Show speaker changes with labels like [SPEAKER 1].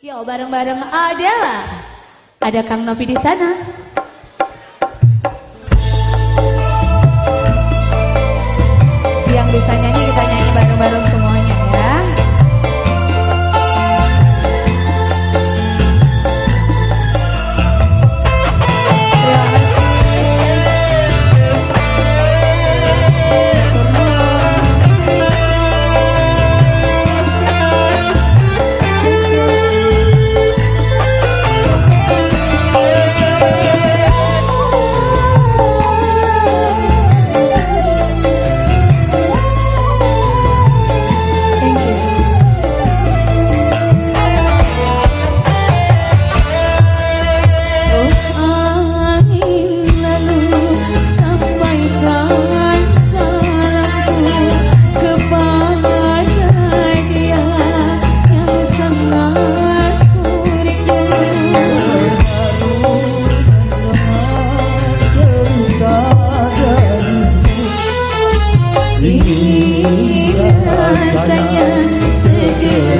[SPEAKER 1] Yo, bareng-bareng adalah ada Kang Novi di sana. Yang bisa nyanyi kita nyanyi bareng-bareng semua. you.